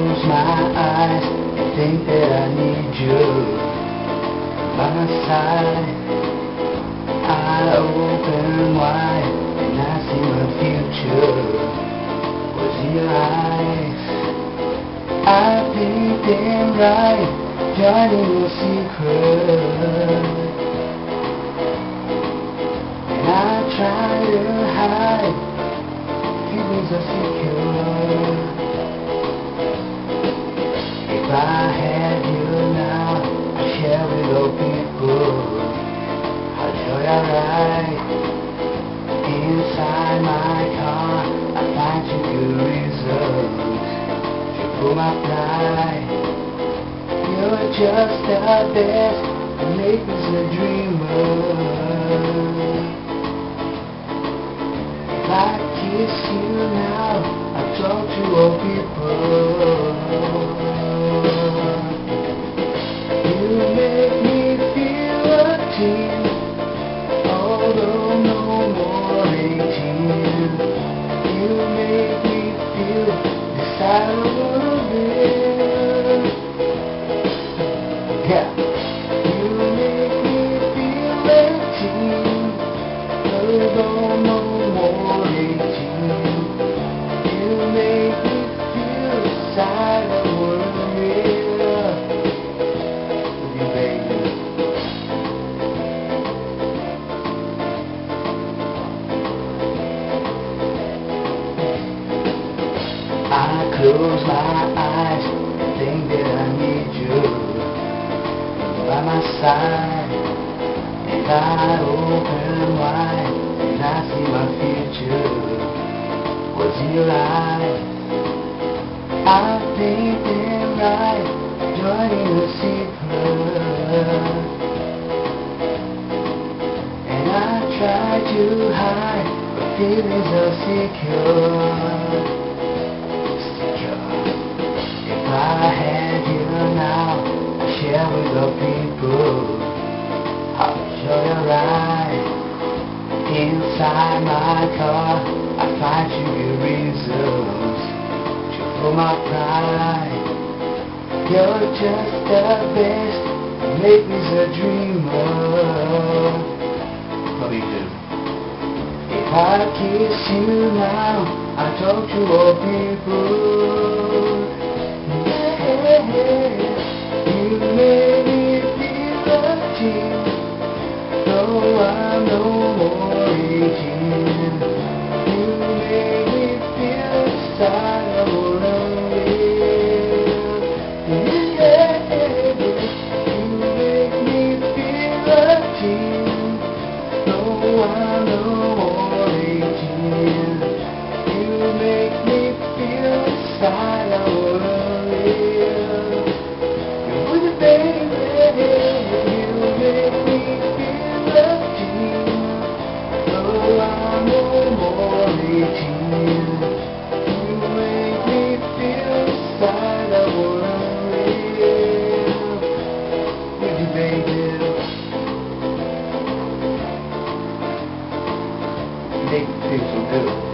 close my eyes I think that I need you by my side. I open wide and I see my future was your eyes. I picked them right joining your secret. And I try to hide feelings are secure. I had you now, I'd share with all people. How joy I ride inside my car. I find you good reasons to pull my pride. You're just the best, and make me a dreamer. If I kiss you now, I talk to all people. Desirable. Yeah. Close my eyes think that I need you by my side. And I open wide and I see my future was in your. I think them right, joining the secret. And I try to hide, but feelings are. Secure. Inside my car. I find you reasons to pull my pride. You're just the best, make me a dreamer. Love. If I kiss you now, I talk to all people. Yeah, feel inside I wanna live. Would you,